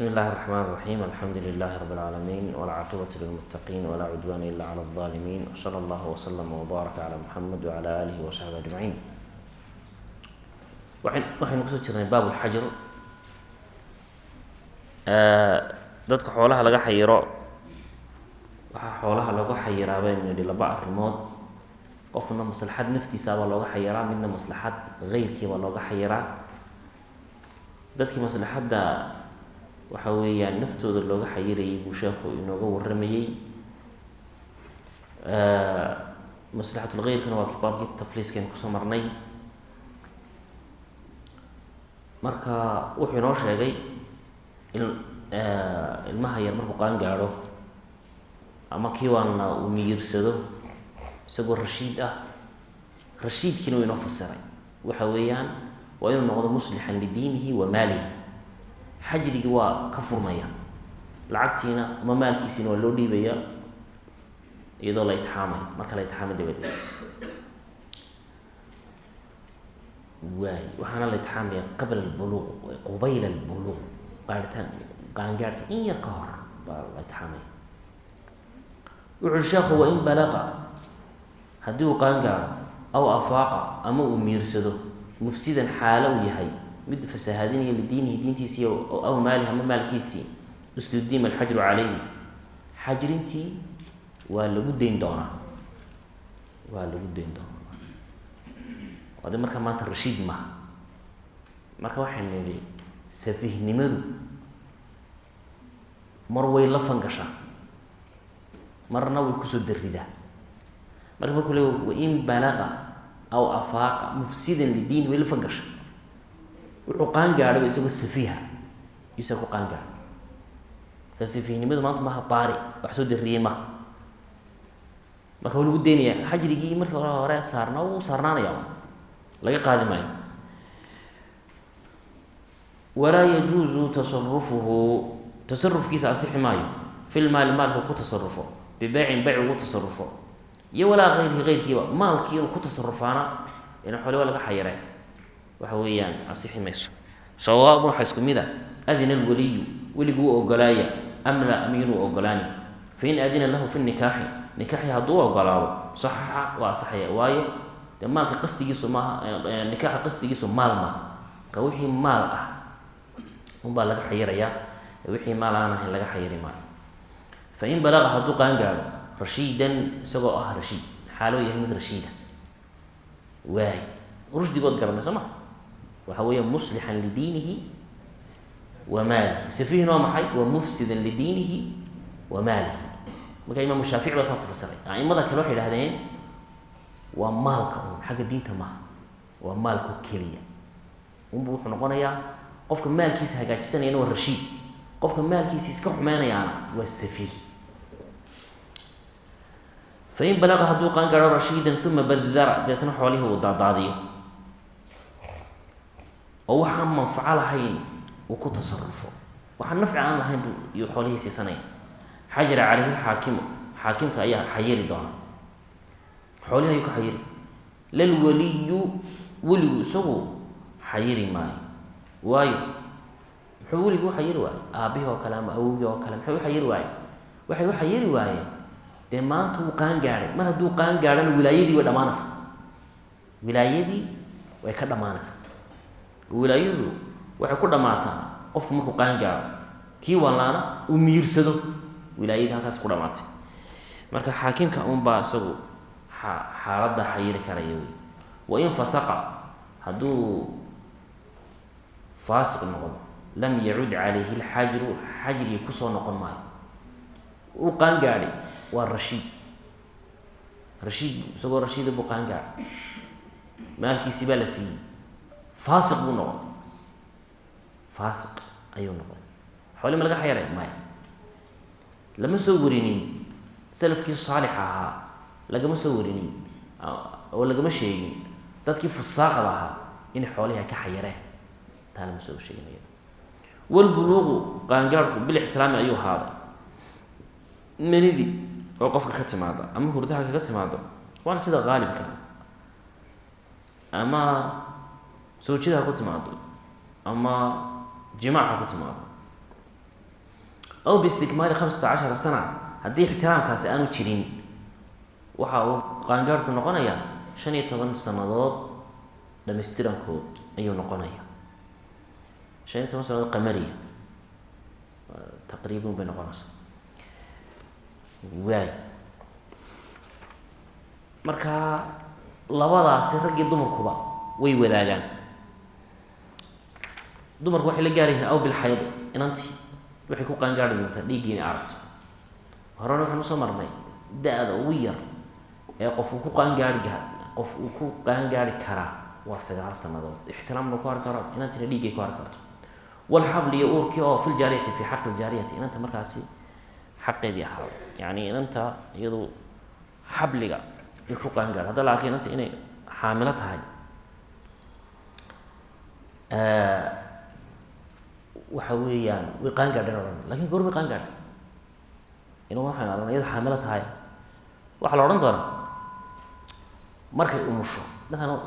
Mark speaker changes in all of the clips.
Speaker 1: بsم الlh الرحmن الرحيم الحمdu لله رب العاalمين والcاaqبة للمتقين ولا cdوان إlا عlى الظالمين وصلى الله وsلم وbارك عlى محمد وعlى آله وصحبه أجمعين waxaynu kusoo jirnay baab اlxajr dadka xoolaha laga xayiro waxaa xoolaha looga xayiraa baynu nihi laba arrimood qofna maslaxad naftiisaabaa looga xayiraa midna maslaxad geyrkiibaa looga xayiraa dadkii maslaxadda waxa weeyaan naftooda looga xayirayay buu sheekhu inooga waramayey maslaxatulgeyrkana waa baabkii tafliiskaynu ku soo marnay. Marka wuxuu inoo sheegay in ilmaha yar markuu qaan gaadho ama kii waana uu miyirsado isagoo rashiid ah rashiidkiina uu inoo fasiray waxa weeyaan waa inuu noqdo muslixan lidiinihi wa maalihi xajrigii waa ka furmaya lacagtiina ama maalkiisiina waa loo dhiibaya iyadoo la itixaamayo marka la itixaamay dabadeed waay waxaana la itixaamaya qabla albuluuq qubayla albuluuq qaaritaan qaangaadhka in yar ka hor baa la itixaamaya wuxuui sheekhu wain balaqa haddii uu qaangaadho aw afaaqa ama uu miirsado mufsidan xaalo uu yahay mid fasahaadinaya lidiinihi diintiisii aw maalihi ama maalkiisii istudiima alxajru calayhi xajrintii waa lagu dayn doonaa waa lagu dayn doonaa ade markaa maanta rashiid maha marka waxaynu nihi safihnimadu mar way la fangashaa marna way ku soo daridaa marka markuu le wain balaqa aw afaaqa mufsidan lidiini way la fangasha wuxuu qaan gaadhayba isagoo safiiha yuusaa ku qaan gaadhay. Marka safiihnimadu maanta maha daari wax soo dariyey maha marka waa lagu daynaya xajrigii markii hore hore wuu saarnaanaya laga qaadi maayo. Walaa yajuuzu tasarufuhu tasarufkiisa asixi maayo. Fil maali maalku ku tasarufo bibeycin beyc ugu tasarufo iyo walaa gayrihi geyrkiiba maalkii ku tasarufaana ina xoole waa laga xayiree waxa weeyaan asixi mayso sawaabun waxaa isku mid a adina alwaliyu weligu u ogolaaya am la am inuu ogolaani fain adina lahu fi nikaaxi nikaaxi hadduu ogolaado saxaxa waa asaxaya waayo dee maalka qasdigiisu maaha nikaaxa qasdigiisu maal maaha ka wixii maal ah unbaa laga xayirayaa wixii maal aan ahayn laga xayiri maayo. Fain balaqa hadduu qaan gaadho rashiidan isagoo ah rashiid xaaloo yahay mid rashiida. Waay rushdigood garanay soo ma waxa weeya muslixan lidiinihi wa maalihi. Safihin waa maxay? Waa mufsidan lidiinihi wa maalihi. Marka imaamu shaafici baa saa ku fasiray aimada kale waxay ihahdeen waa maalka un xagga diinta maaha. Waa maalka keliya. Unbu wuxuu noqonayaa qofka maalkiisa hagaajisanayana waa rashiid. Qofka maalkiisa iska xumeynayaana waa safiih fain balaqa hadduu qaan gaadho rashiidan uma badara deetna xoolihii uu daadaadiyo oo waxaan manfaco lahayn uu ku tasarufo waxaan nafci aan lahayn buu iyo xoolihii siisanaya xajara caleyhi xaakimu xaakimka ayaa xayiri doona. Xoolihi ayuu ka xayiri. Lalwaliyu weligu isagu xayiri maayo. Waayo muxuu weligu u xayiri waaye? Aabbihi oo kale ama awogii oo kale maxay u xayiri waaye? Waxay u xayiri waayeen dee maanta wuu qaan gaadhay. Mar hadduu qaan gaadhana wilaayadii way dhamaanaysaa wilaayadii way ka dhamaanaysaa wilaayadu waxay ku dhamaataa qofku markuu qaan gaadho kii wallaana uu miirsado wilaayadii halkaas ku dhamaatay. Marka xaakimka unbaa isagu xaaladda xayiri karaya wey wain fasaqa hadduu faasiq noqdo lam yacud calayhi lxajru xajrigi ku soo noqon maayo. Uu qaan gaadhay waa rashiid. Rashiid isagoo rashiida buu qaan gaadhay. Maalkiisii baa la siiyey faasiq buu noqday faasiq ayuu noqday xooli ma laga xayray maya lama soo warinin. Salafkii saalixa ahaa lagama soo warinin. Oo lagama sheegin. Dadkii fusaaqda ahaa inay xoolihi ka xayareen taa lama soo sheegin. Walbuluuqu qaangaarhku bilixtiraami ayuu ahaaday. Manidi oo qofka ka timaada ama hurdaha kaga timaado waana sida qaalibka. Ama sawjada ha ku timaado ama jimaac ha ku timaado aw biistikmaali khamsata cashara sana haddii ixtiraamkaasi aanu jirin waxa uu qaangaarhku noqonayaa shan iyo toban sannadood dhamaystirankood ayuu noqonaya shan iyo toban sannadood qamariya taqriibin bay noqonaysaa waay marka labadaasi raggii dumarkuba way wadaagaan dumarku waxay la gaaryihiin aw bilxayd inantii waxay ku qaangaari doontaa dhiiggii inay aragto. Horena waxaan u soo marnay da-da ugu yar ee qof uu ku qaangaari qof uu ku qaangaari karaa waa sagaal sanadood ixtiraamna ku hari karo inantina dhiiggay ku hari karto. Walxabl iyo uurkii oo fil jaariyati fi xaqi ljaariyati inanta markaasi xaqeedii ahaa. Yani inanta iyadu xabliga ay ku qaangaar hadda laakiin inanta inay xaamilo tahay waxa weeyaan way qaangaadheen o dhan. Lakin goor bay qaangaadha ina waxaan odhan iyado xaamilo tahay. Waxaa la odhan doonaa markay umusho maalan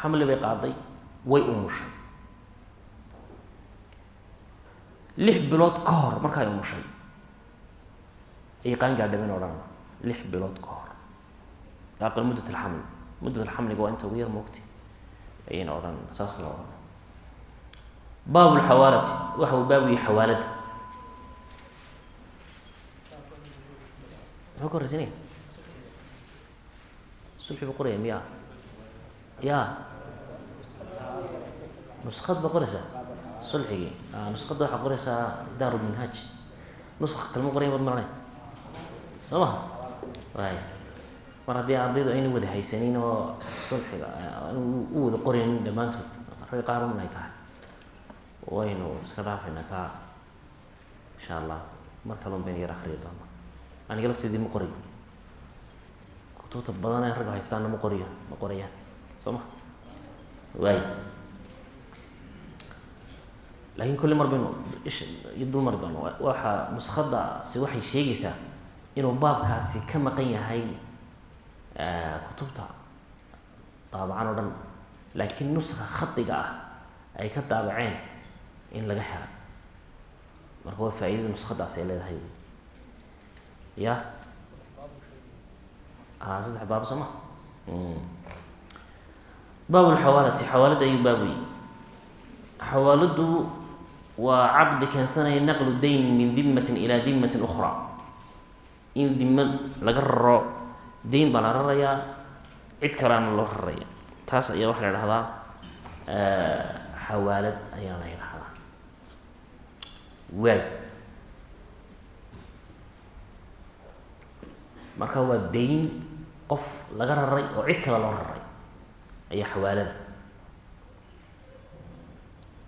Speaker 1: xamli bay qaaday way umushay lix bilood ka hor markaay umushay ayay qaangaadhaben odhan lix bilood ka hor. Aqal muddat alxamli muddat alxamliga waa inta ugu yar moogti ayayna odhan saas la odhan baab lxawaalati waxa uu baab yihi xawaalada muxuu ka qoraya miya. Ya. Nuskad baa qoraysaa sulxigii. Nuskadda waxaa qoraysaa daar minhaaj. Nuska kalma qoraya bad maranay soo maha waaya mar haddii ardaydu ayna wada haysanin oo sulxiga u wada qoraynin dhammaantood rag qaarun ay tahay waynu iska dhaafayna ka. Insha allah mar kalun baynu yar akriya doona aniga lafteedii ma qorayo kutubta badan ee ragga haystaana ma qoriyo ma qorayaan. Soo ma? Waay laakiin kulli mar baynu ish dul mari doono waxa nuskadaasi waxay sheegaysaa inuu baabkaasi ka maqan yahay kutubta. Daabacan oo dhan. Laakiin nuska khadiga ah ay ka daabaceen in laga helay marka waa faa-idada nuskadaas ay leedahay. Ya? A saddex baab soo ma? Baab lxawaalati xawaalada ayuu baab weyey xawaaladu waa caqdi keensanaya naqlu dayn min dimatin ilaa dimatin ukra in dima laga raro dayn baa la rarayaa cid kaleana loo raraya. Taas ayaa waxaa la dhahdaa xawaalad ayaa la ydhahdaa waay marka waa dayn qof laga raray oo cid kale loo raray ayaa xawaalada.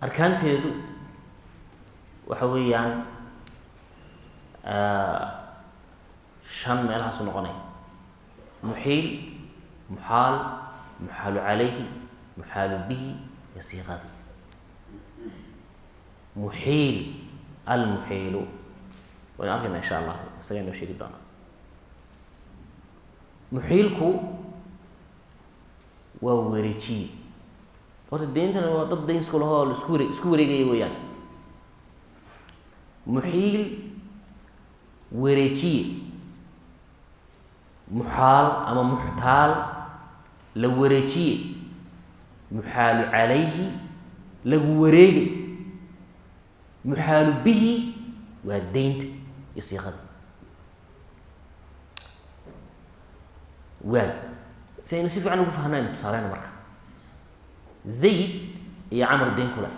Speaker 1: Arkaanteedu waxa weeyaan shan meelahaasu noqonaya muxiil muxaal muxaalu calayhi muxaalu bihi iyo siiqadii muxiil almuxiilu waynu arkayna insha allah isaga inoo sheegi doonaa muxiilku waa wareejiye horta deyntana waa dad dayn isku lahoo la isku ware isku wareegaya weeyaan muxiil wareejiye muxaal ama muxtaal la wareejiye muxaalu calayhi lagu wareegay muxaalu bihi waa deynta iyo siiqada waay si aynu si fiican ugu fahnayna tusaaleyna marka. Zayd iyo camar deyn ku leh.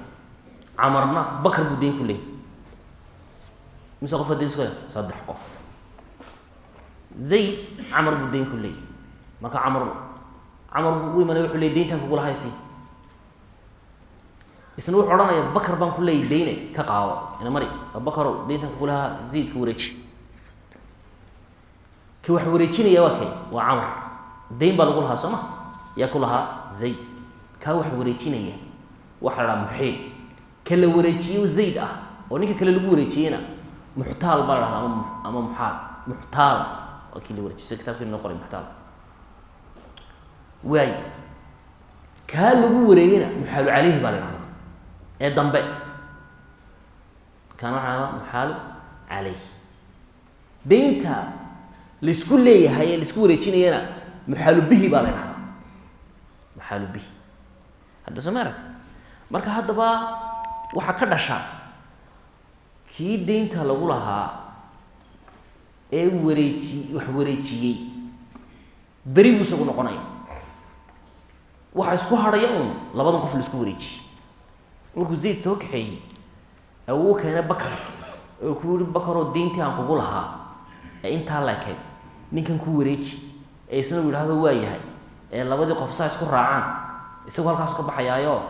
Speaker 1: Camarna bakar buu deyn ku leeyay. Mise qofka deyn isku leh saddex qof. Zayd camar buu deyn ku leeyay. Marka camar camar buu u imanay wuxuu leey deyntaan kugula haysi isna wuxuu odhanaya bakar baan ku leeyay deyne ka qaado ina mari bakarow deyntaan kugulahaa zaydka wareeji. Ka wax wareejinaya waa kay waa camar. Dayn baa lagu lahaa soo ma? Yaa ku lahaa zayd. Kaa wax wareejinaya waxaa la dhaha muxiil ka la wareejiyo zayd ah oo ninka kale lagu wareejiyeyna muxtaal baa la dhahda ama ama muxaal. Muxtaal. Waa kii la wareejiyo. Sida kitabkii noo qoray muxtaalka waay kaa lagu wareegayna muxaalu caleyhi baa la dhahdaa ee dambe. Kaana waxaa dhahdaa muxaalu calayh deynta la isku leeyahay ee la isku wareejinayana muxaalubihi baa la ydhahdaa muxaalubihi. Hadda soo ma marka haddaba waxaa ka dhasha kii deynta lagu lahaa ee wareeji wax wareejiyey. Beri buu isagu noqonaya waxa isku hadhaya uun labadan qof la isku wareejiyey markuu zayd soo kaxeeyey awuu keena bakar. Oo ku yihi bakaroo deyntii aan kugu lahaa. Ee intaa lekeyd ninkan ku wareeji ee isna uu yidhahdo waa yahay. Ee labadii qof saa isku raacaan isagu halkaas ka baxayaayo